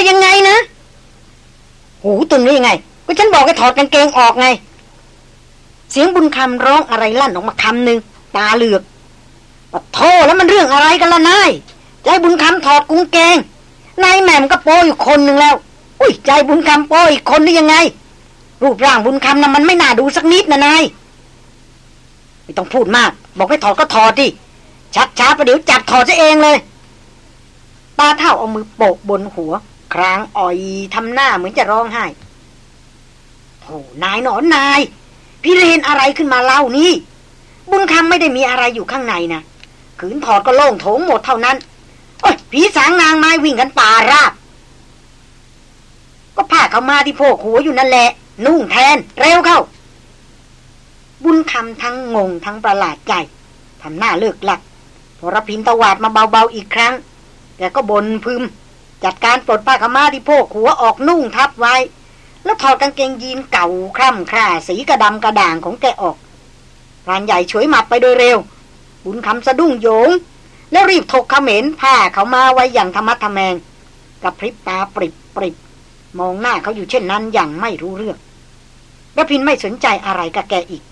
ว่ายังไงนะหูตึงได้ยังไง ก็ฉันบอกให้ถอดกางเกงออกไง เสียงบุญคำร้องอะไรลั่นออกมาคำหนึ่งตาเหลือกปะโทแล้วมันเรื่องอะไรกันล่ะนายใจบุญคำถอดกุ้งเกงนายแหม่มก็โป้อยู่คนหนึ่งแล้ว อุ้ยใจบุญคำโป้อีกคนได้ยังไง รูปร่างบุญคำนะ่ะมันไม่น่าดูสักนิดนะนายไม่ต้องพูดมาก บอกให้ถอดก็ถอดดิชักช้าประเดี๋ยวจับถอดซะเองเลยตาเท่าเอามือโปกบนหัว ครางอ่อยทำหน้าเหมือนจะร้องไห้โอ้นายหนอนนาย พี่เรนอะไรขึ้นมาเล่านี่ บุญคำไม่ได้มีอะไรอยู่ข้างในนะขืนถอดก็โล่งโถงหมดเท่านั้น โอ้ยผีสางนางไม้วิ่งกันป่าราบ ก็ผ้าเขามาที่โพกหัวอยู่นั่นแหละ นุ่งแทน เร็วเข้า บุญคำทั้งงงทั้งประหลาดใจทำหน้าเลิกหลักพอรพินตวาดมาเบาๆอีกครั้ง แต่ก็บนพึม จัดการปลดผ้าขม้าที่โพกหัวออกนุ่งทับไว้ แล้วถอดกางเกงยีนเก่าคร่ำคร่าสีกระดำกระด่างของแกออกพรานใหญ่ช่วยหมับไปโดยเร็ว บุญคำสะดุ้งโยง แล้วรีบถกขเขมรผ้าเขามาไว้อย่างธรรมะทแมงกับพริบตาปริบปริบมองหน้าเขาอยู่เช่นนั้นอย่างไม่รู้เรื่องระพินไม่สนใจอะไรกับแกอีก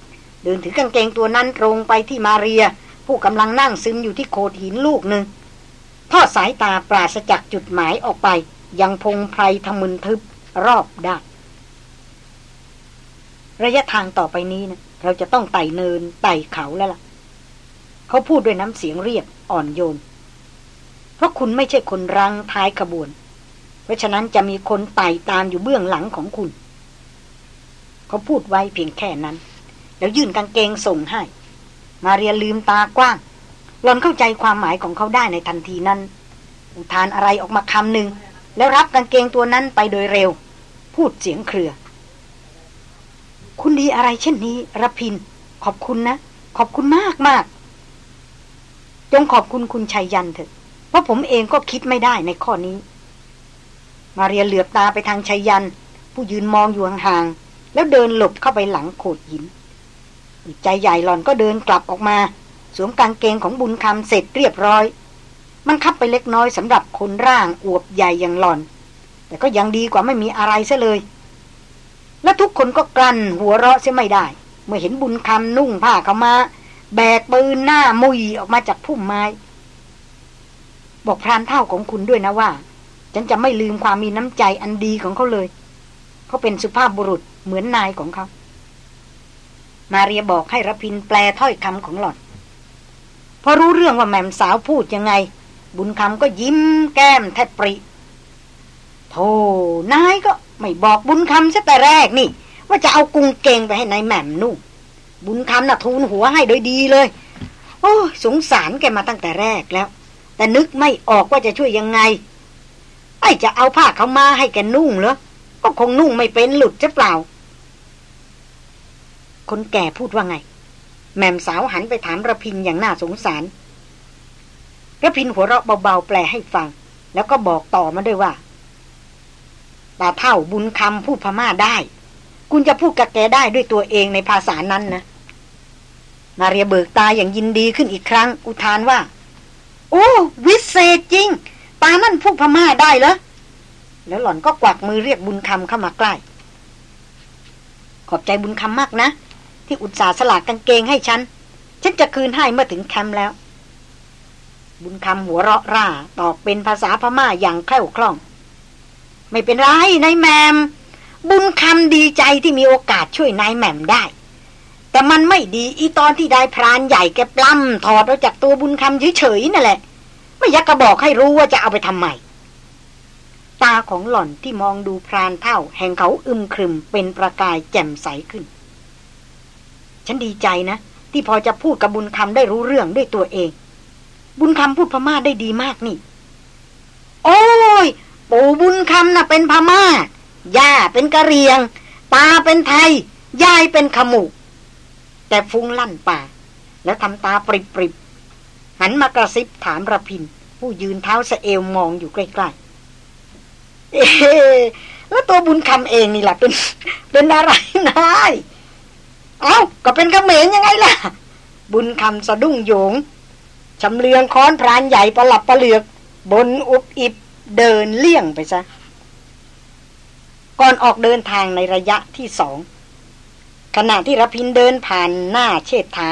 เดินถือกางเกงตัวนั้นตรงไปที่มาเรีย ผู้กำลังนั่งซึมอยู่ที่โขดหินลูกหนึ่ง ทอดสายตาปราศจากจุดหมายออกไป ยังพงไพรทมึนทึบรอบด้านระยะทางต่อไปนี้นะเราจะต้องไต่เนินไต่เขาแล้วล่ะ เขาพูดด้วยน้ำเสียงเรียบอ่อนโยน เพราะคุณไม่ใช่คนรังท้ายขบวน เพราะฉะนั้นจะมีคนไต่ตามอยู่เบื้องหลังของคุณ เขาพูดไว้เพียงแค่นั้น แล้วยื่นกางเกงส่งให้ มาเรียลืมตากว้าง หลอนเข้าใจความหมายของเขาได้ในทันทีนั้น อุทานอะไรออกมาคำหนึ่ง แล้วรับกางเกงตัวนั้นไปโดยเร็ว พูดเสียงเครือ คุณดีอะไรเช่นนี้รพิน ขอบคุณนะ ขอบคุณมากมากจงขอบคุณคุณชัยยันเถอะ เพราะผมเองก็คิดไม่ได้ในข้อนี้ มาเรียเหลือบตาไปทางชัยยัน ผู้ยืนมองอยู่ห่างๆแล้วเดินหลบเข้าไปหลังโขดหิน ใจใหญ่หลอนก็เดินกลับออกมา สวมกางเกงของบุญคำเสร็จเรียบร้อย มันคับไปเล็กน้อยสำหรับคนร่างอวบใหญ่อย่างหล่อน แต่ก็ยังดีกว่าไม่มีอะไรซะเลย และทุกคนก็กลั้นหัวเราะเสียไม่ได้ เมื่อเห็นบุญคำนุ่งผ้าเขามา แบกปืนหน้ามุยออกมาจากพุ่มไม้ บอกพรานเท่าของคุณด้วยนะว่า ฉันจะไม่ลืมความมีน้ำใจอันดีของเขาเลย เขาเป็นสุภาพบุรุษเหมือนนายของเขามาเรียบอกให้รพินแปลถ้อยคำของหล่อน อรู้เรื่องว่าแม่มสาวพูดยังไง บุญคำก็ยิ้มแก้มแทบปริโธ่นายก็ไม่บอกบุญคำซะแต่แรกนี่ ว่าจะเอากุงเกงไปให้นายแม่มนุ่งบุญคำน่ะทูลหัวให้โดยดีเลย โอ้สงสารแกมาตั้งแต่แรกแล้ว แต่นึกไม่ออกว่าจะช่วยยังไง ไอ้จะเอาผ้าเขามาให้แกนุ่งเหรอก็คงนุ่งไม่เป็นหลุดจะเปล่า คนแก่พูดว่าไง แม่มสาวหันไปถามระพินอย่างน่าสงสารระพินหัวเราะเบาๆแปลให้ฟัง แล้วก็บอกต่อมาด้วยว่าตาเท่าบุญคำพูดพม่าได้ คุณจะพูดกับแกได้ด้วยตัวเองในภาษานั้นนะมาเรียเบิกตาอย่างยินดีขึ้นอีกครั้ง อุทานว่า โอ้ วิเศษจริง ตานั่นพูดพม่าได้เหรอแล้วหล่อนก็กวักมือเรียกบุญคำเข้ามาใกล้ ขอบใจบุญคำมากนะ ที่อุตส่าห์สลากกางเกงให้ฉัน ฉันจะคืนให้เมื่อถึงแคมป์แล้ว บุญคำหัวเราะร่าตอบเป็นภาษาพม่าอย่างแคล่วคล่อง ไม่เป็นไรนายแมม บุญคำดีใจที่มีโอกาสช่วยนายแมมได้ แต่มันไม่ดีอีตอนที่ได้พรานใหญ่แกปล้ำถอดออกจากตัวบุญคำเฉยๆนั่นแหละ ไม่ยักกระบอกให้รู้ว่าจะเอาไปทำไมตาของหล่อนที่มองดูพรานเท่าแห่งเขาอึมครึมเป็นประกายแจ่มใสขึ้น ฉันดีใจนะ ที่พอจะพูดกับบุญคำได้รู้เรื่องด้วยตัวเอง บุญคำพูดพม่าได้ดีมากนี่ โอ้ย ปู่บุญคำน่ะเป็นพม่า ย่าเป็นกะเรียง ตาเป็นไทย ยายเป็นขมุแต่ฟุ้งลั่นป่า แล้วทำตาปริบปริบหันมากระซิบถามระพิน ผู้ยืนเท้าสะเอวมองอยู่ใกล้ๆ เอ๊แล้วตัวบุญคำเองนี่ล่ะเป็นเป็นอะไรนาย เอ้าก็เป็นกระเหมนยังไงล่ะ บุญคำสะดุ้งโยงชำเลืองค้อนพรานใหญ่ประหลับประเหลือก บนอุบอิบเดินเลี่ยงไปซะ ก่อนออกเดินทางในระยะที่สอง ขณะที่รพินเดินผ่านหน้าเชษฐา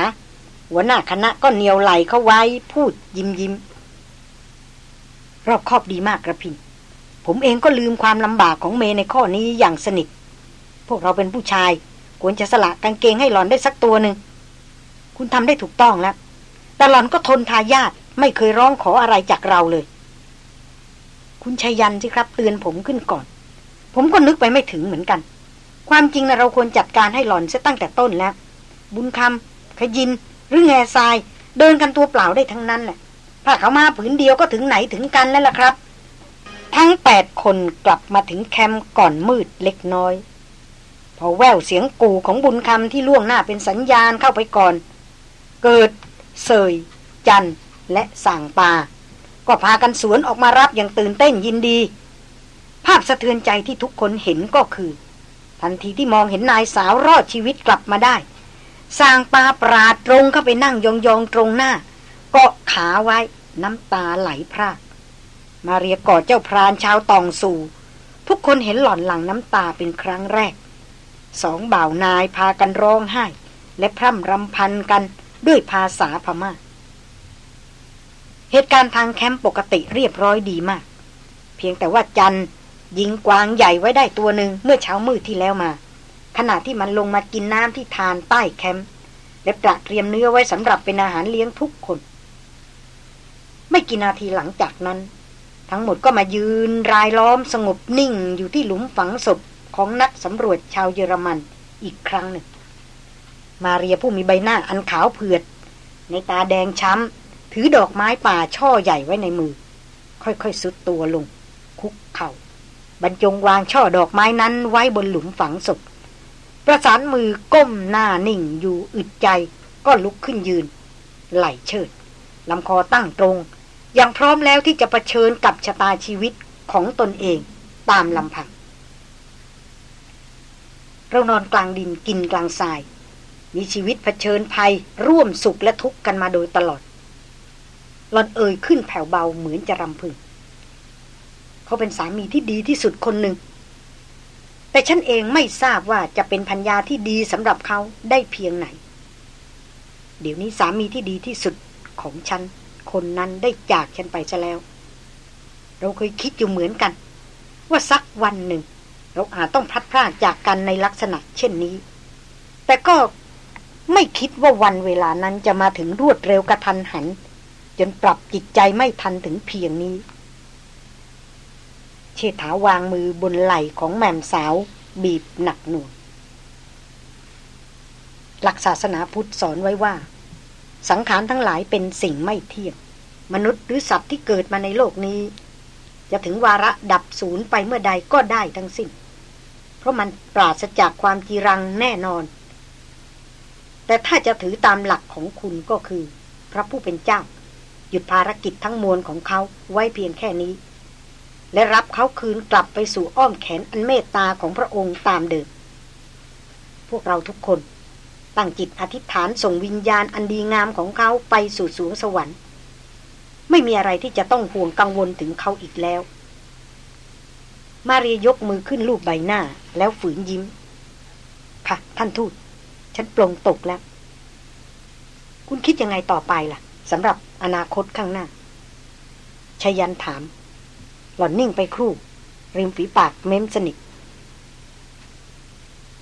หัวหน้าคณะก็เหนียวไหลเข้าไว้พูดยิ้มยิ้มรอบคอบดีมากระพิน ผมเองก็ลืมความลำบากของเมในข้อนี้อย่างสนิท พวกเราเป็นผู้ชาย ควรจะสละกางเกงให้หลอนได้สักตัวหนึ่ง คุณทำได้ถูกต้องแล้ว แต่หลอนก็ทนทายาทไม่เคยร้องขออะไรจากเราเลย คุณชัยยันสิครับเตือนผมขึ้นก่อน ผมก็นึกไปไม่ถึงเหมือนกัน ความจริงนะเราควรจัดการให้หลอนเสียตั้งแต่ต้นแล้ว บุญคำขยิน หรือแง่ทราย เดินกันตัวเปล่าได้ทั้งนั้นแหละถ้าเขามาผืนเดียวก็ถึงไหนถึงกันแล้วล่ะครับ ทั้งแปดคนกลับมาถึงแคมป์ก่อนมืดเล็กน้อย พอแววเสียงกู่ของบุญคำที่ล่วงหน้าเป็นสัญญาณเข้าไปก่อน เกิด เสย จันและสั่งปา ก็พากันสวนออกมารับอย่างตื่นเต้นยินดี ภาพสะเทือนใจที่ทุกคนเห็นก็คือ ทันทีที่มองเห็นนายสาวรอดชีวิตกลับมาได้สางปาปราดตรงเข้าไปนั่งยองๆตรงหน้า เกาะขาไว้น้ำตาไหลพรากมาเรียกอดเจ้าพรานชาวตองสู่ ทุกคนเห็นหล่อนหลังน้ำตาเป็นครั้งแรก สองบ่าวนายพากันร้องไห้ และพร่ำรำพันกันด้วยภาษาพมา่า เหตุการณ์ทางแคมป์ปกติเรียบร้อยดีมาก เพียงแต่ว่าจันยิงกวางใหญ่ไว้ได้ตัวหนึ่งเมื่อเช้ามืดที่แล้วมา ขณะที่มันลงมากินน้ำที่ทานใต้แคมป์และตระเตรียมเนื้อไว้สำหรับเป็นอาหารเลี้ยงทุกคน ไม่กี่นาทีหลังจากนั้น ทั้งหมดก็มายืนรายล้อมสงบนิ่งอยู่ที่หลุมฝังศพ ของนักสำรวจชาวเยอรมันอีกครั้งหนึ่ง มาเรียผู้มีใบหน้าอันขาวเผือด ในตาแดงช้ำ ถือดอกไม้ป่าช่อใหญ่ไว้ในมือ ค่อยๆสุดตัวลง คุกเขา่า บรรจงวางช่อดอกไม้นั้นไว้บนหลุมฝังศพประสานมือก้มหน้านิ่งอยู่อึดใจก็ลุกขึ้นยืน ไหลเชิดลำคอตั้งตรง ยังพร้อมแล้วที่จะะเผชิญกับชะตาชีวิตของตนเองตามลำพัง เรานอนกลางดินกินกลางทราย มีชีวิตเผชิญภัยร่วมสุขและทุกข์กันมาโดยตลอดหลอนเอ่ยขึ้นแผ่วเบาเหมือนจะรำพึง เขาเป็นสามีที่ดีที่สุดคนหนึ่ง แต่ฉันเองไม่ทราบว่าจะเป็นพัญญาที่ดีสำหรับเขาได้เพียงไหน เดี๋ยวนี้สามีที่ดีที่สุดของฉัน คนนั้นได้จากฉันไปซะแล้ว เราเคยคิดอยู่เหมือนกัน ว่าสักวันหนึ่ง เราอาจต้องพลัดพรากจากกันในลักษณะเช่นนี้ แต่ก็ไม่คิดว่าวันเวลานั้นจะมาถึงรวดเร็วกระทันหัน จนปรับจิตใจไม่ทันถึงเพียงนี้ เชษฐาวางมือบนไหล่ของแม่มสาว บีบหนักหน่วงหลักศาสนาพุทธสอนไว้ว่า สังขารทั้งหลายเป็นสิ่งไม่เที่ยง มนุษย์หรือสัตว์ที่เกิดมาในโลกนี้ จะถึงวาระดับศูนย์ไปเมื่อใดก็ได้ทั้งสิ้น ราะมันปราศจากความจีรังแน่นอน แต่ถ้าจะถือตามหลักของคุณก็คือ พระผู้เป็นเจ้า หยุดภารกิจทั้งมวลของเขาไว้เพียงแค่นี้ และรับเขาคืนกลับไปสู่อ้อมแขนอันเมตตาของพระองค์ตามเดิม พวกเราทุกคน ตั้งจิตอธิษฐานส่งวิญญาณอันดีงามของเขาไปสู่สวงสวรรค์ ไม่มีอะไรที่จะต้องห่วงกังวลถึงเขาอีกแล้ว มาเรียยกมือขึ้นลูบใบหน้า แล้วฝืนยิ้ม ค่ะท่านทูต ฉันปลงตกแล้ว คุณคิดยังไงต่อไปล่ะสำหรับอนาคตข้างหน้าชยันถาม หล่อนนิ่งไปครู่ ริมฝีปากเม้มสนิท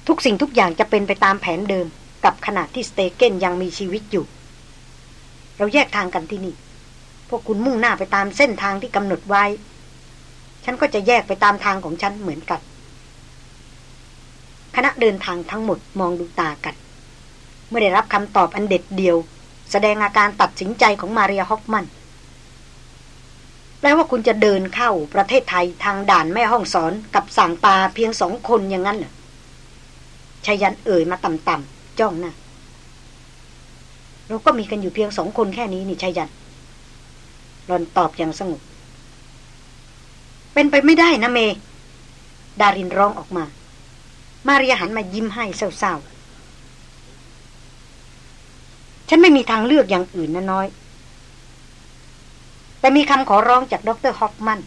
ทุกสิ่งทุกอย่างจะเป็นไปตามแผนเดิม กับขณะที่สเตเกนยังมีชีวิตอยู่ เราแยกทางกันที่นี่ พวกคุณมุ่งหน้าไปตามเส้นทางที่กำหนดไว้ ฉันก็จะแยกไปตามทางของฉันเหมือนกัน คณะเดินทางทั้งหมดมองดูตากัน เมื่อได้รับคำตอบอันเด็ดเดียว แสดงอาการตัดสินใจของมาเรียฮอฟมันแปลว่าคุณจะเดินเข้าประเทศไทยทางด่านแม่ห้องสอนกับสั่งปาเพียงสองคนอย่างนั้นเหรอชายันเอ่ยมาต่ำๆจ้องหน้าเราก็มีกันอยู่เพียงสองคนแค่นี้นี่ชายันหลอนตอบอย่างสงบ เป็นไปไม่ได้นะเม ดารินร้องออกมา มาเรียหันมายิ้มให้เศร้าๆ ฉันไม่มีทางเลือกอย่างอื่นนะน้อย แต่มีคำขอร้องจากดรฮอกมัน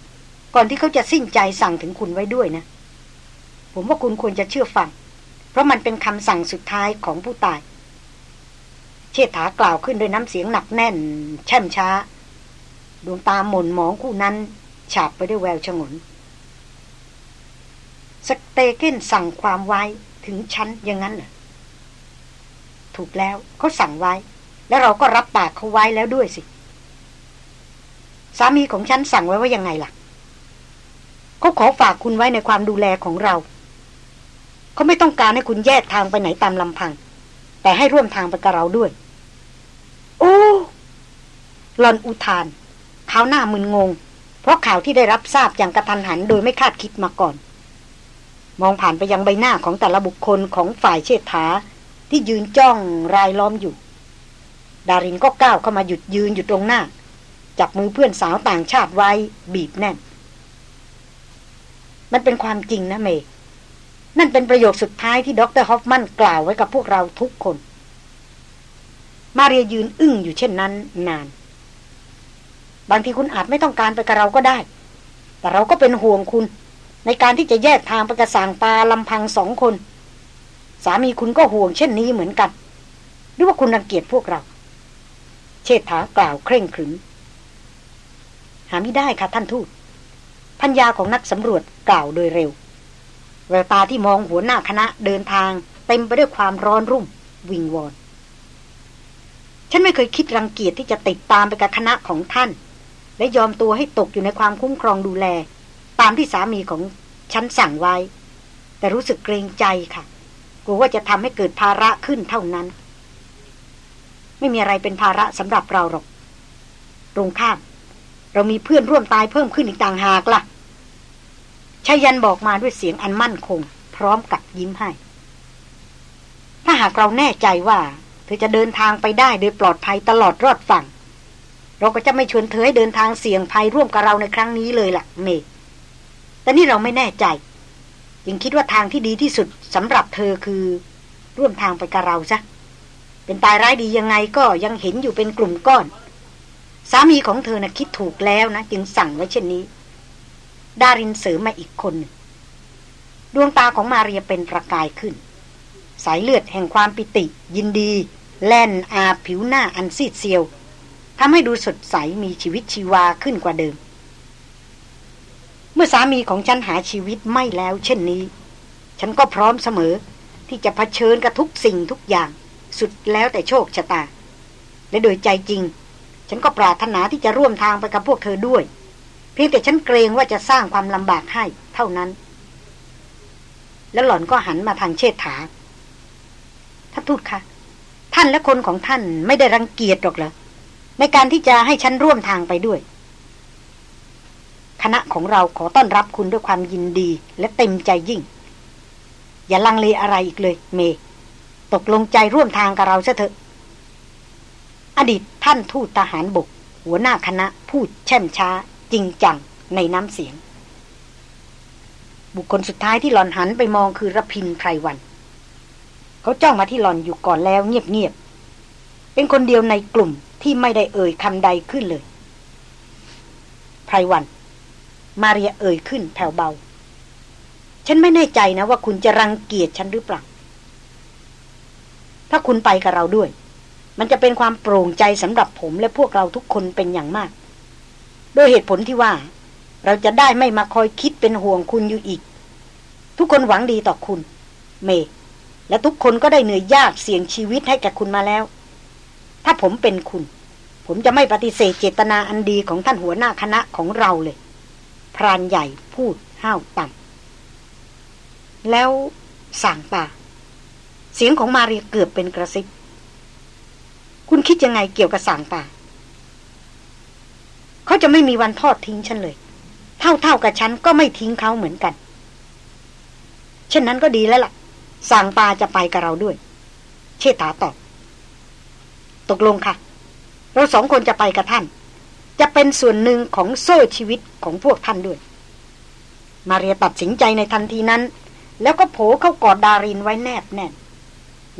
ก่อนที่เขาจะสิ้นใจสั่งถึงคุณไว้ด้วยนะผผมว่าคุณควรจะเชื่อฟัง เพราะมันเป็นคำสั่งสุดท้ายของผู้ตาย เชษฐากล่าวขึ้นด้วยน้ำเสียงหนักแน่น แช่มช้า ดวงตาหม่นหมองคู่นั้น ฉาบไปด้วยแววชงนสเตเกนสั่งความไว้ถึงฉันอย่างนั้นเหรอถูกแล้วเขาสั่งไว้ แล้วเราก็รับปากเขาไว้แล้วด้วยสิ สามีของฉันสั่งไว้ว่ายังไงล่ะเขาขอฝากคุณไว้ในความดูแลของเรา เขาไม่ต้องการให้คุณแยกทางไปไหนตามลำพัง แต่ให้ร่วมทางไปกับเราด้วย โอ้หลอนอุทานเขาหน้ามึนงง เพราะข่าวที่ได้รับทราบอย่างกระทันหันโดยไม่คาดคิดมาก่อน มองผ่านไปยังใบหน้าของแต่ละบุคคลของฝ่ายเชษฐาที่ยืนจ้องรายล้อมอยู่ ดารินก็ก้าวเข้ามาหยุดยืนอยู่ตรงหน้า จับมือเพื่อนสาวต่างชาติไว้บีบแน่น มันเป็นความจริงนะเม นั่นเป็นประโยคสุดท้ายที่ดรฮอฟมันกล่าวไว้กับพวกเราทุกคน มาเรียยืนอึ้งอยู่เช่นนั้นนาน บางทีคุณอาจไม่ต้องการไปกับเราก็ได้ แต่เราก็เป็นห่วงคุณ ในการที่จะแยกทางไปกระสางปลาลำพังสองคน สามีคุณก็ห่วงเช่นนี้เหมือนกัน หรือว่าคุณรังเกียจพวกเรา เชษฐากล่าวเคร่งขรึม หาไม่ได้ค่ะท่านทูตพัญญาของนักสำรวจกล่าวโดยเร็ว แววตาที่มองหัวหน้าคณะเดินทาง เต็มไปด้วยความร้อนรุ่ม วิงวอน ฉันไม่เคยคิดรังเกียจที่จะติดตามไปกับคณะของท่าน และยอมตัวให้ตกอยู่ในความคุ้มครองดูแล ตามที่สามีของฉันสั่งไว้ แต่รู้สึกเกรงใจค่ะ กลัวว่าจะทำให้เกิดภาระขึ้นเท่านั้น ไม่มีอะไรเป็นภาระสำหรับเราหรอกตรงข้าม เรามีเพื่อนร่วมตายเพิ่มขึ้นอีกต่างหากละ่ะชายันบอกมาด้วยเสียงอันมั่นคง พร้อมกับยิ้มให้ ถ้าหากเราแน่ใจว่า เธอจะเดินทางไปได้โดยปลอดภัยตลอดรอดฝั่ง เราก็จะไม่ชวนเธอให้เดินทางเสี่ยงภัยร่วมกับเราในครั้งนี้เลยล่ะ เมย์แต่นี่เราไม่แน่ใจยังคิดว่าทางที่ดีที่สุดสำหรับเธอคือ ร่วมทางไปกับเราซะเป็นตายร้ายดียังไงก็ยังเห็นอยู่เป็นกลุ่มก้อน สามีของเธอนะ่ะคิดถูกแล้วนะจึงสั่งไว้เช่นนี้ ดารินเสริมมาอีกคนดวงตาของมาเรียเป็นประกายขึ้น สายเลือดแห่งความปิติ ยินดี แล่นอาผิวหน้าอันซีดเซียว ทำให้ดูสดใสมีชีวิตชีวาขึ้นกว่าเดิม เมื่อสามีของฉันหาชีวิตไม่แล้วเช่นนี้ ฉันก็พร้อมเสมอที่จะะเผชิญกับทุกสิ่งทุกอย่าง สุดแล้วแต่โชคชะตา และโดยใจจริง ฉันก็ปรารถนาที่จะร่วมทางไปกับพวกเธอด้วย เพียงแต่ฉันเกรงว่าจะสร้างความลำบากให้เท่านั้น แล้วหล่อนก็หันมาทางเชษฐาท่านทูตคะท่านและคนของท่านไม่ได้รังเกียจหรอกเหรอ ในการที่จะให้ฉันร่วมทางไปด้วย คณะของเราขอต้อนรับคุณด้วยความยินดีและเต็มใจยิ่ง อย่าลังเลอะไรอีกเลย เม ตกลงใจร่วมทางกับเราซะเถอะ อดีตท่านทูตทหารบก หัวหน้าคณะพูดแช่มช้า จริงจังในน้ำเสียง บุคคลสุดท้ายที่หลอนหันไปมองคือระพินไพรวัน เขาจ้องมาที่หลอนอยู่ก่อนแล้วเงียบๆเป็นคนเดียวในกลุ่ม ที่ไม่ได้เอ่ยคำใดขึ้นเลยไพรวัน มาเรียเอ่ยขึ้นแผ่วเบา ฉันไม่แน่ใจนะว่าคุณจะรังเกียจฉันหรือเปล่า ถ้าคุณไปกับเราด้วย มันจะเป็นความโปร่งใจสำหรับผมและพวกเราทุกคนเป็นอย่างมาก โดยเหตุผลที่ว่า เราจะได้ไม่มาคอยคิดเป็นห่วงคุณอยู่อีก ทุกคนหวังดีต่อคุณ เม และทุกคนก็ได้เหนื่อยยากเสี่ยงชีวิตให้แก่คุณมาแล้ว ถ้าผมเป็นคุณ ผมจะไม่ปฏิเสธเจตนาอันดีของท่านหัวหน้าคณะของเราเลย พรานใหญ่พูดห้าวต่ำแล้วสั่งป่า เสียงของมาเรียเกือบเป็นกระซิบ คุณคิดยังไงเกี่ยวกับสางตาเขาจะไม่มีวันทอดทิ้งฉันเลย เท่าเท่ากับฉันก็ไม่ทิ้งเขาเหมือนกัน เช่นนั้นก็ดีแล้วละ่ะสางปาจะไปกับเราด้วย เชษฐาตอบ ตกลงค่ะ เราสองคนจะไปกับท่าน จะเป็นส่วนหนึ่งของโซ่ชีวิตของพวกท่านด้วย มาเรียตัดสินใจในทันทีนั้น แล้วก็โผเข้ากอดดารินไว้แนบแน่น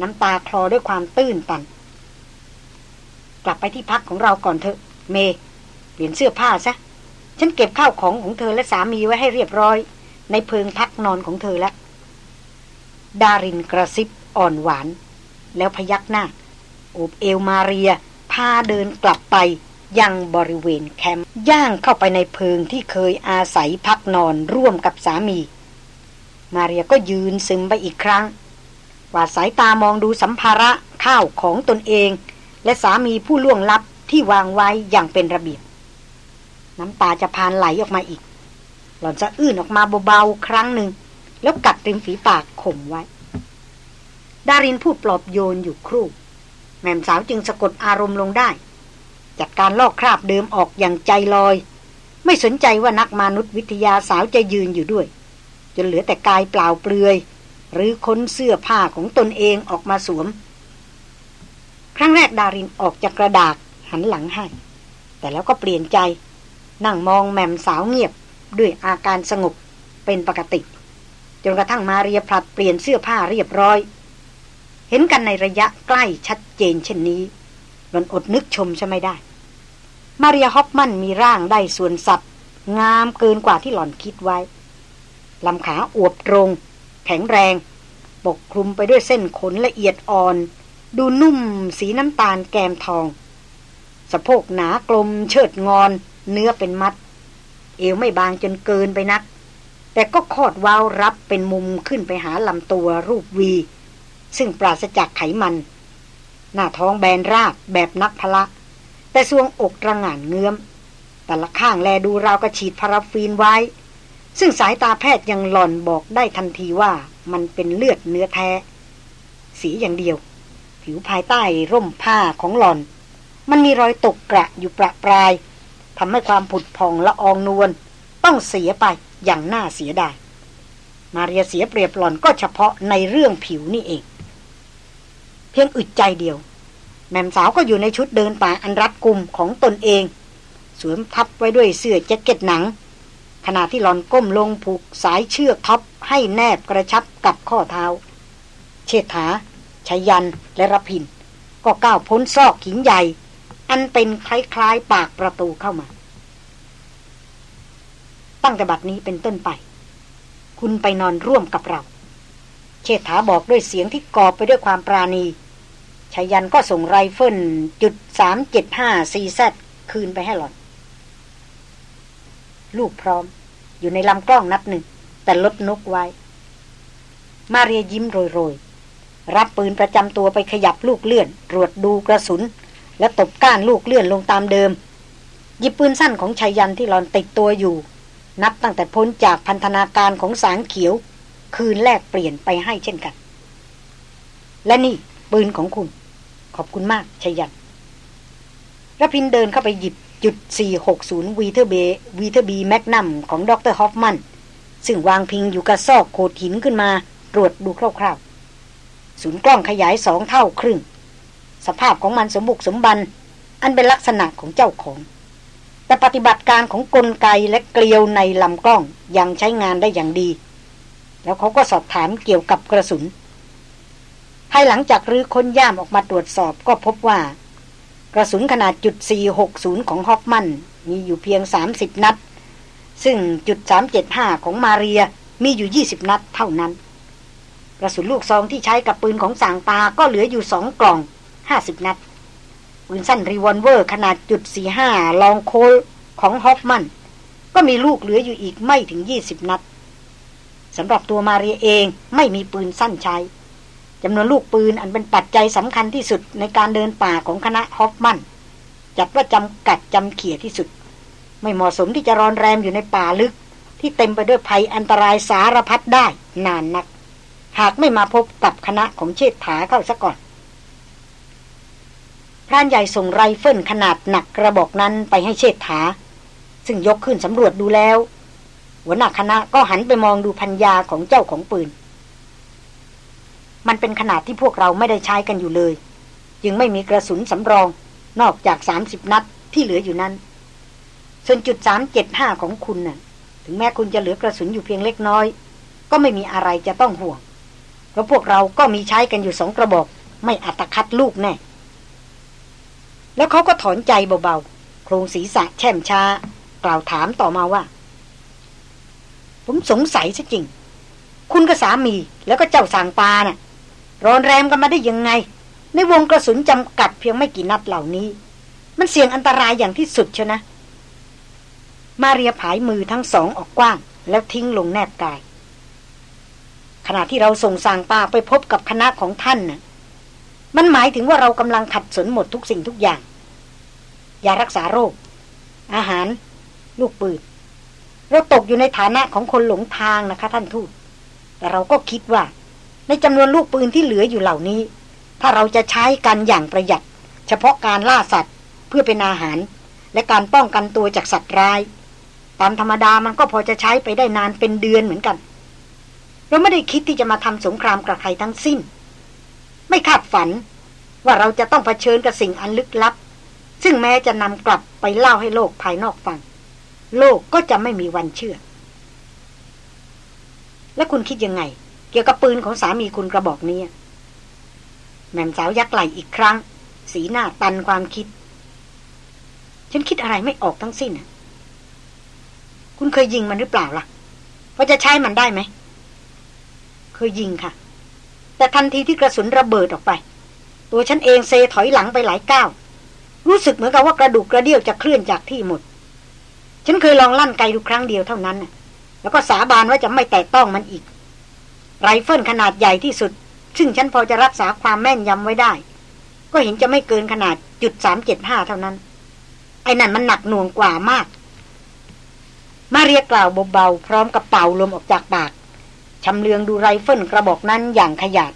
น้ำตาคลอด้วยความตื้นตัน กลับไปที่พักของเราก่อนเถอะ เม เปลี่ยนเสื้อผ้าซะ ฉันเก็บข้าวของของเธอและสามีไว้ให้เรียบร้อย ในเพิงพักนอนของเธอแล้วดารินกระซิบอ่อนหวาน แล้วพยักหน้าโอบเอวมาเรียาเดินกลับไปยังบริเวณแคมป์ย่างเข้าไปในเพิงที่เคยอาศัยพักนอนร่วมกับสามี มาเรียก็ยืนซึมไปอีกครั้งวาดสายตามองดูสัมภาระข้าวของตนเอง และสามีผู้ล่วงลับที่วางไว้อย่างเป็นระเบียบ น้ำตาจะพานไหลออกมาอีก หล่อนจะอื้นออกมาเบาๆครั้งหนึ่ง แล้วกัดริมฝีปากข่มไว้ ดารินพูดปลอบโยนอยู่ครู่ แม่มสาวจึงสะกดอารมณ์ลงได้ จัดการลอกคราบเดิมออกอย่างใจลอย ไม่สนใจว่านักมนุษยวิทยาสาวจะยืนอยู่ด้วย จนเหลือแต่กายเปล่าเปลือย หรือค้นเสื้อผ้าของตนเองออกมาสวม ครั้งแรกดารินออกจากกระดาษหันหลังให้ แต่แล้วก็เปลี่ยนใจ นั่งมองแม่มสาวเงียบด้วยอาการสงบเป็นปกติจนกระทั่งมาเรียพลัดเปลี่ยนเสื้อผ้าเรียบร้อย เห็นกันในระยะใกล้ชัดเจนเช่นนี้มันอดนึกชมใช่ไม่ได้ มาเรียฮอปมันมีร่างได้ส่วนสัตว์ งามเกินกว่าที่หล่อนคิดไว้ลำขาอวบตรง แข็งแรง ปกคลุมไปด้วยเส้นขนละเอียดอ่อน ดูนุ่มสีน้ำตาลแกมทอง สะโพกหนากลม เชิดงอน เนื้อเป็นมัด เอวไม่บางจนเกินไปนัก แต่ก็คอดวาวรับเป็นมุมขึ้นไปหาลำตัวรูปวี ซึ่งปราศจากไขมัน หน้าท้องแบนราบแบบนักพละ แต่ทรวงอกระหง่านเงื้อม แต่ละข้างแลดูราวกระฉีดพาราฟีนไว้ ซึ่งสายตาแพทย์ยังหล่อนบอกได้ทันทีว่ามันเป็นเลือดเนื้อแท้ สีอย่างเดียว ผิวภายใต้ร่มผ้าของหล่อน มันมีรอยตกกระอยู่ประปรายทำให้ความผุดพองละอองนวลต้องเสียไปอย่างน่าเสียดายมาเรียเสียเปรียบหล่อนก็เฉพาะในเรื่องผิวนี่เอง พียงอึดใจเดียว แม่สาวก็อยู่ในชุดเดินป่าอันรัดกุมของตนเอง สวมทับไว้ด้วยเสื้อแจ็คเก็ตหนัง ขณะที่หลอนก้มลงผูกสายเชือกท็อปให้แนบกระชับกับข้อเท้า เชษฐาชายันและรพิน ก็ก้าวพ้นซอกหินใหญ่ อันเป็นคล้ายๆปากประตูเข้ามา ตั้งแต่บัดนี้เป็นต้นไป คุณไปนอนร่วมกับเรา เชษฐาบอกด้วยเสียงที่กอบไปด้วยความปราณี ชายันก็ส่งไรเฟิลจุดสามเจ็ดห้าซีแซคืนไปให้หล่อน ลูกพร้อม อยู่ในลำกล้องนัดหนึ่ง แต่ลดนกไว้ มาเรียยิ้มโรยๆ รับปืนประจำตัวไปขยับลูกเลื่อน ตรวจดูกระสุน และตบก้านลูกเลื่อนลงตามเดิม หยิบปืนสั้นของชายันที่หลอนติดตัวอยู่ นับตั้งแต่พ้นจากพันธนาการของสางเขียว คืนแรกเปลี่ยนไปให้เช่นกัน และนี่ ปืนของคุณ ขอบคุณมากชายันรพินเดินเข้าไปหยิบจุด 460 Weatherby Weatherby Magnum ของดรฮอฟมัน ซึ่งวางพิงอยู่กับซอกโขดหินขึ้นมา ตรวจดูคร่าวๆ ศูนย์กล้องขยายสองเท่าครึ่ง สภาพของมันสมบุกสมบัน อันเป็นลักษณะของเจ้าของ แต่ปฏิบัติการของกลไกและเกลียวในลำกล้องยังใช้งานได้อย่างดี แล้วเขาก็สอบถามเกี่ยวกับกระสุน ภายหลังจากรื้อค้นย่ามออกมาตรวจสอบก็พบว่า กระสุนขนาดจุด460 ของฮอฟมัน มีอยู่เพียง 30 นัด ซึ่งจุด375 ของมาเรียมีอยู่ 20 นัดเท่านั้น กระสุนลูกซองที่ใช้กับปืนของสางตาก็เหลืออยู่สองกล่องห้าสิบนัด ปืนสั้น revolver ขนาดจุดสี่ห้า Long Colt ของฮอฟมัน ก็มีลูกเหลืออยู่อีกไม่ถึงยี่สิบนัดสำหรับตัวมาเรียเองไม่มีปืนสั้นใช้ จำนวนลูกปืนอันเป็นปัจจัยสำคัญที่สุดในการเดินป่าของคณะฮอฟมันจัดว่าจำกัดจำเขี่ยที่สุด ไม่เหมาะสมที่จะรอนแรมอยู่ในป่าลึก ที่เต็มไปด้วยภัยอันตรายสารพัดได้นานนัก หากไม่มาพบกับคณะของเชษฐาเข้าซะก่อนพรานใหญ่ส่งไรเฟิลขนาดหนักกระบอกนั้นไปให้เชษฐา ซึ่งยกขึ้นสำรวจดูแล้ว หัวหน้าคณะก็หันไปมองดูพัญญาของเจ้าของปืน มันเป็นขนาดที่พวกเราไม่ได้ใช้กันอยู่เลย จึงไม่มีกระสุนสำรอง นอกจากสามสิบนัดที่เหลืออยู่นั้น ส่วนจุดสามเจ็ดห้าของคุณน่ะ ถึงแม้คุณจะเหลือกระสุนอยู่เพียงเล็กน้อย ก็ไม่มีอะไรจะต้องห่วง เพราะพวกเราก็มีใช้กันอยู่สองกระบอก ไม่อัตคัดลูกแน่ แล้วเขาก็ถอนใจเบาๆ โครงศีรษะแช่มช้า กล่าวถามต่อมาว่า ผมสงสัยซะจริง คุณกับสามีแล้วก็เจ้าสางปานะ่ะ ร้อนแรมกันมาได้ยังไง ในวงกระสุนจำกัดเพียงไม่กี่นัดเหล่านี้ มันเสี่ยงอันตรายอย่างที่สุดเชนะ มาเรียผายมือทั้งสองออกกว้าง แล้วทิ้งลงแนบกาย ขณะที่เราส่งสางปาไปพบกับคณะของท่านนะ่ะ มันหมายถึงว่าเรากำลังขัดสนหมดทุกสิ่งทุกอย่าง ยารักษาโรค อาหาร ลูกปืนเราตกอยู่ในฐานะของคนหลงทางนะคะท่านทูตแต่เราก็คิดว่า ในจำนวนลูกปืนที่เหลืออยู่เหล่านี้ ถ้าเราจะใช้กันอย่างประหยัด เฉพาะการล่าสัตว์เพื่อเป็นอาหาร และการป้องกันตัวจากสัตว์ร้าย ตามธรรมดามันก็พอจะใช้ไปได้นานเป็นเดือนเหมือนกัน เราไม่ได้คิดที่จะมาทำสงครามกับใครทั้งสิ้น ไม่คาดฝันว่าเราจะต้องเผชิญกับสิ่งอันลึกลับ ซึ่งแม้จะนำกลับไปเล่าให้โลกภายนอกฟัง โลกก็จะไม่มีวันเชื่อ แล้วคุณคิดยังไง เกี่ยวกับปืนของสามีคุณกระบอกนี้แม่มสาวยักไหลอีกครั้ง สีหน้าตันความคิด ฉันคิดอะไรไม่ออกทั้งสิ้นคุณเคยยิงมันหรือเปล่าล่ะว่าจะใช้มันได้ไหม เคยยิงค่ะ แต่ทันทีที่กระสุนระเบิดออกไป ตัวฉันเองเซถอยหลังไปหลายก้าวรู้สึกเหมือนกับว่ากระดูกกระเดี่ยวจะเคลื่อนจากที่หมด ฉันเคยลองลั่นไกดูครั้งเดียวเท่านั้นแล้วก็สาบานว่าจะไม่แตะต้องมันอีก ไรเฟิลขนาดใหญ่ที่สุด ซึ่งฉันพอจะรักษาความแม่นยำไว้ได้ ก็เห็นจะไม่เกินขนาดจุดสามเจ็ดห้าเท่านั้น ไอ้นั่นมันหนักหน่วงกว่ามาก มาเรียกล่าวเบาๆพร้อมกับเป่าลมออกจากปากชำเลืองดูไรเฟิลกระบอกนั้นอย่างขยาด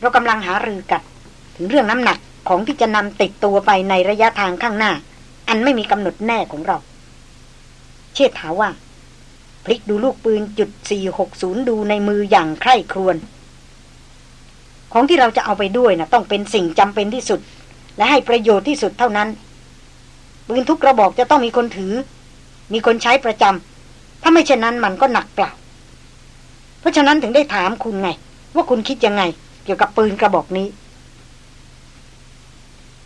เรากำลังหารือกันถึงเรื่องน้ำหนักของที่จะนำติดตัวไปในระยะทางข้างหน้า อันไม่มีกำหนดแน่ของเรา เชษฐาว่า พลิกดูลูกปืนจุด460 ดูในมืออย่างใคร่ครวญของที่เราจะเอาไปด้วยนะต้องเป็นสิ่งจำเป็นที่สุด และให้ประโยชน์ที่สุดเท่านั้น ปืนทุกกระบอกจะต้องมีคนถือ มีคนใช้ประจำถ้าไม่เช่นนั้นมันก็หนักเปล่า เพราะฉะนั้นถึงได้ถามคุณไง ว่าคุณคิดยังไง เกี่ยวกับปืนกระบอกนี้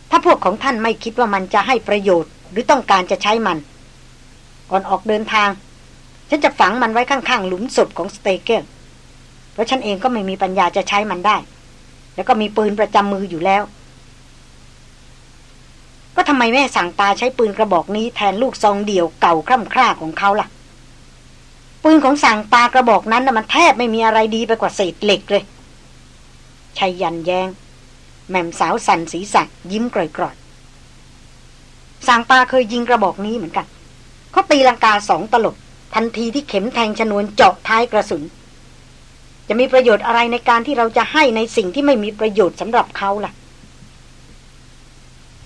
ถ้าพวกของท่านไม่คิดว่ามันจะให้ประโยชน์ หรือต้องการจะใช้มัน ก่อนออกเดินทาง ฉันจะฝังมันไว้ข้างๆ หลุมศพของสเตเกลเพราะฉันเองก็ไม่มีปัญญาจะใช้มันได้ แล้วก็มีปืนประจำมืออยู่แล้ว ก็ทำไมแม่สั่งตาใช้ปืนกระบอกนี้แทนลูกซองเดี่ยวเก่าคร่ำคร่าของเขาล่ะ ปืนของสั่งตากระบอกนั้นนะมันแทบไม่มีอะไรดีไปกว่าเศษเหล็กเลยชัยยันแยงแม่มสาวสันสีสักยิ้มกร่อยๆสั่งตาเคยยิงกระบอกนี้เหมือนกันเขาตีลังกาสองตลบ ทันทีที่เข็มแทงชนวนเจาะท้ายกระสุน จะมีประโยชน์อะไรในการที่เราจะให้ในสิ่งที่ไม่มีประโยชน์สำหรับเขาล่ะ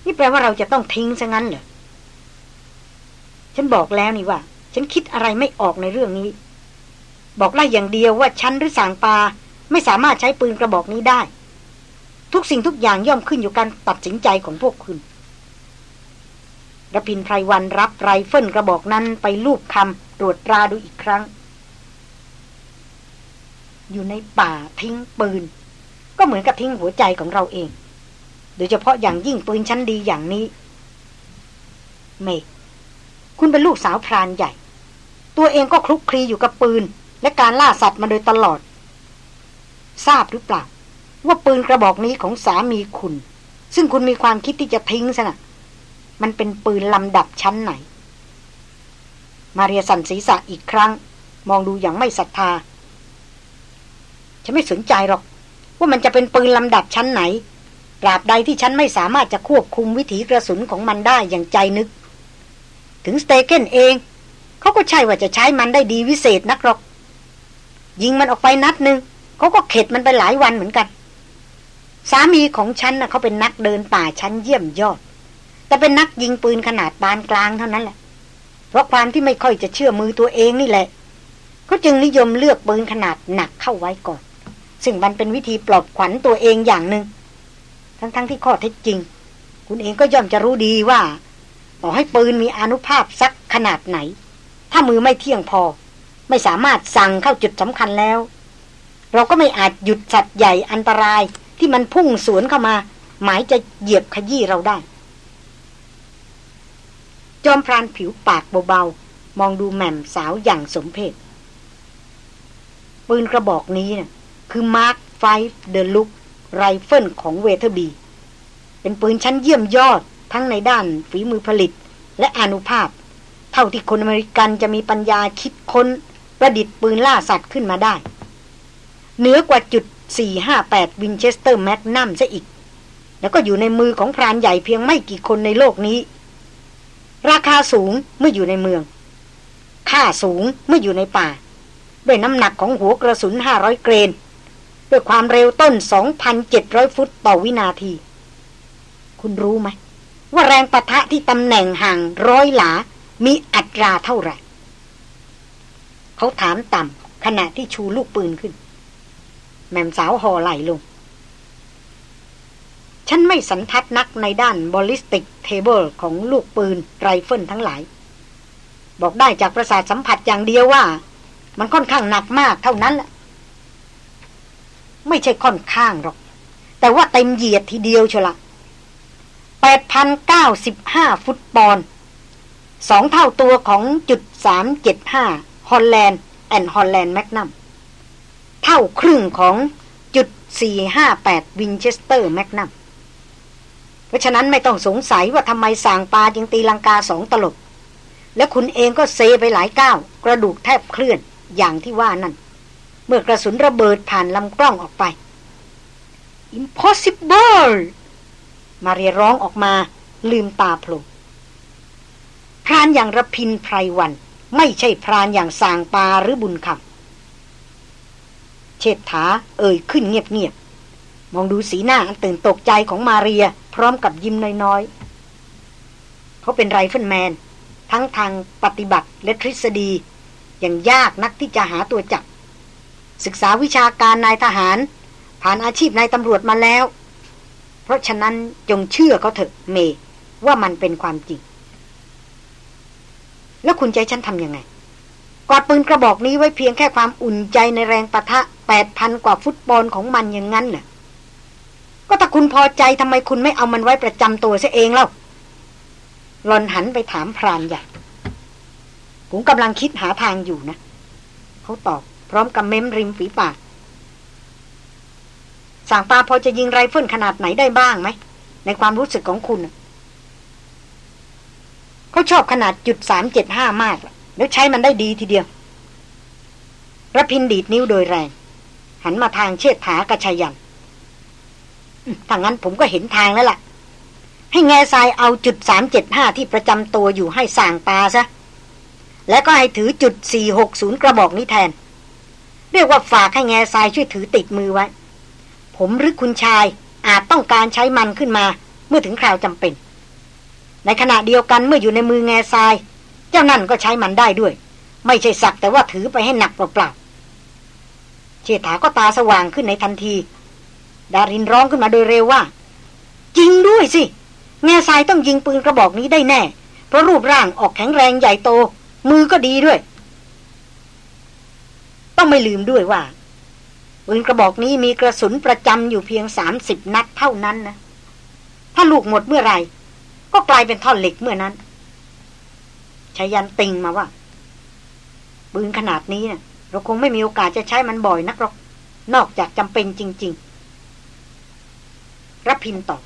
นี่แปลว่าเราจะต้องทิ้งซะงั้นเหรอฉันบอกแล้วนี่ว่า ฉันคิดอะไรไม่ออกในเรื่องนี้ บอกไล่อย่างเดียวว่าฉันหรือสางปาไม่สามารถใช้ปืนกระบอกนี้ได้ ทุกสิ่งทุกอย่างย่อมขึ้นอยู่การตัดสินใจของพวกคุณ ระพินไพรวันรับไรเฟิลกระบอกนั้นไปลูบคำตรวจตราดูอีกครั้ง อยู่ในป่าทิ้งปืน ก็เหมือนกับทิ้งหัวใจของเราเอง โดยเฉพาะอย่างยิ่งปืนชั้นดีอย่างนี้ เมกคุณเป็นลูกสาวพรานใหญ่ ตัวเองก็คลุกคลีอยู่กับปืน และการล่าสัตว์มาโดยตลอด ทราบหรือเปล่า ว่าปืนกระบอกนี้ของสามีคุณ ซึ่งคุณมีความคิดที่จะทิ้งซะนะ่ะ มันเป็นปืนลำดับชั้นไหน มาเรียสันศีรษะอีกครั้ง มองดูอย่างไม่ศรัทธา ฉันไม่สนใจหรอก ว่ามันจะเป็นปืนลำดับชั้นไหนตราบใดที่ฉันไม่สามารถจะควบคุมวิถีกระสุนของมันได้อย่างใจนึก ถึงสเตเกนเอง เขาก็ใช่ว่าจะใช้มันได้ดีวิเศษนักหรอก ยิงมันออกไปนัดหนึ่งเขาก็เข็ดมันไปหลายวันเหมือนกัน สามีของฉันนะ่ะเขาเป็นนักเดินป่าชั้นเยี่ยมยอด แต่เป็นนักยิงปืนขนาดปานกลางเท่านั้นแหละ เพราะความที่ไม่ค่อยจะเชื่อมือตัวเองนี่แหละเขาจึงนิยมเลือกปืนขนาดหนักเข้าไว้ก่อน ซึ่งมันเป็นวิธีปลอบขวัญตัวเองอย่างหนึง่งทั้งๆทที่ข้อเท็จจริง คุณเองก็ย่อมจะรู้ดีว่า ต่อให้ปืนมีอนุภาพสักขนาดไหน ถ้ามือไม่เที่ยงพอ ไม่สามารถสั่งเข้าจุดสำคัญแล้ว เราก็ไม่อาจหยุดสัตว์ใหญ่อันตรายที่มันพุ่งสวนเข้ามา หมายจะเหยียบขยี้เราได้ จอมพรานผิวปากเบาๆ มองดูแหม่มสาวอย่างสมเพชปืนกระบอกนี้น่ะคือ Mark Five Deluxe Rifle ของ Weatherby เป็นปืนชั้นเยี่ยมยอดทั้งในด้านฝีมือผลิตและอานุภาพ เท่าที่คนอเมริกันจะมีปัญญาคิดค้น ประดิษฐ์ปืนล่าสัตว์ขึ้นมาได้ เหนือกว่าจุด 458 Winchester Magnum ซะอีก แล้วก็อยู่ในมือของพรานใหญ่เพียงไม่กี่คนในโลกนี้ ราคาสูงเมื่ออยู่ในเมือง ค่าสูงเมื่ออยู่ในป่า ด้วยน้ำหนักของหัวกระสุน 500 เกรน ด้วยความเร็วต้น 2,700 ฟุตต่อวินาที คุณรู้ไหม ว่าแรงปะทะที่ตำแหน่งห่างร้อยหลา มีอัตราเท่าไหร่ เขาถามต่ำขณะที่ชูลูกปืนขึ้น แหม่มสาวห่อไหล่ลง ฉันไม่สันทัดนักในด้าน ballistic table ของลูกปืนไรเฟิลทั้งหลาย บอกได้จากประสาทสัมผัสอย่างเดียวว่า มันค่อนข้างหนักมากเท่านั้นแหละไม่ใช่ค่อนข้างหรอก แต่ว่าเต็มเหยียดทีเดียวเชละ8,095 ฟุตปอนด์สองเท่าตัวของจุด375 Holland and Holland Magnum เท่าครึ่งของจุด458 Winchester Magnum เพราะฉะนั้นไม่ต้องสงสัยว่าทำไมสางปาจึงตีลังกาสองตลบ และคุณเองก็เซไปหลายก้าวกระดูกแทบเคลื่อนอย่างที่ว่านั่น เมื่อกระสุนระเบิดผ่านลำกล้องออกไป impossible มาเรียร้องออกมาลืมตาโผล่พรานอย่างระพินไพรวัน ไม่ใช่พรานอย่างสางปาหรือบุญคำเชษฐาเอ่ยขึ้นเงียบ มองดูสีหน้าอันตื่นตกใจของมาเรีย พร้อมกับยิ้มน้อยๆเขาเป็นไรเฟิลแมน ทั้งทางปฏิบัติและทฤษฎี อย่างยากนักที่จะหาตัวจับ ศึกษาวิชาการนายทหาร ผ่านอาชีพนายตำรวจมาแล้ว เพราะฉะนั้นจงเชื่อเขาเถอะเม ว่ามันเป็นความจริง แล้วคุณใจฉันทำยังไงกอดปืนกระบอกนี้ไว้เพียงแค่ความอุ่นใจในแรงประทะแปดพันกว่าฟุตบอลของมันอย่างนั้นน่ะ ก็ถ้าคุณพอใจทำไมคุณไม่เอามันไว้ประจำตัวซะเองเล่าหลอนหันไปถามพรานใหญ่ผมกำลังคิดหาทางอยู่นะ เขาตอบพร้อมกับเม้มริมฝีปาก สั่งปาพอจะยิงไรเฟิลขนาดไหนได้บ้างไหม ในความรู้สึกของคุณ เขาชอบขนาดจุดสามเจ็ดห้ามาก แล้วใช้มันได้ดีทีเดียวระพินดีดนิ้วโดยแรง หันมาทางเชิดถากระชายัน ถ้างั้นผมก็เห็นทางแล้วล่ะ ให้แง่ทรายเอาจุดสามเจ็ดห้าที่ประจำตัวอยู่ให้ส่างปาซะ แล้วก็ให้ถือจุดสี่หกศูนย์กระบอกนี้แทน เรียกว่าฝากให้แง่ทรายช่วยถือติดมือไว้ ผมหรือคุณชายอาจต้องการใช้มันขึ้นมา เมื่อถึงคราวจำเป็น ในขณะเดียวกันเมื่ออยู่ในมือแง่ทราย เจ้านั่นก็ใช้มันได้ด้วย ไม่ใช่สักแต่ว่าถือไปให้หนักเปล่าๆเชษฐาก็ตาสว่างขึ้นในทันที ดารินร้องขึ้นมาโดยเร็วว่าจริงด้วยสิ แง่ทรายต้องยิงปืนกระบอกนี้ได้แน่ เพราะรูปร่างออกแข็งแรงใหญ่โต มือก็ดีด้วย ต้องไม่ลืมด้วยว่าปืนกระบอกนี้มีกระสุนประจำอยู่เพียงสามสิบนัดเท่านั้นนะ ถ้าลูกหมดเมื่อไหร่ ก็กลายเป็นท่อนเหล็กเมื่อนั้นชายันติงมาว่าปืนขนาดนี้นะเราคงไม่มีโอกาสจะใช้มันบ่อยนักหรอก นอกจากจำเป็นจริง ๆ รพินตอบ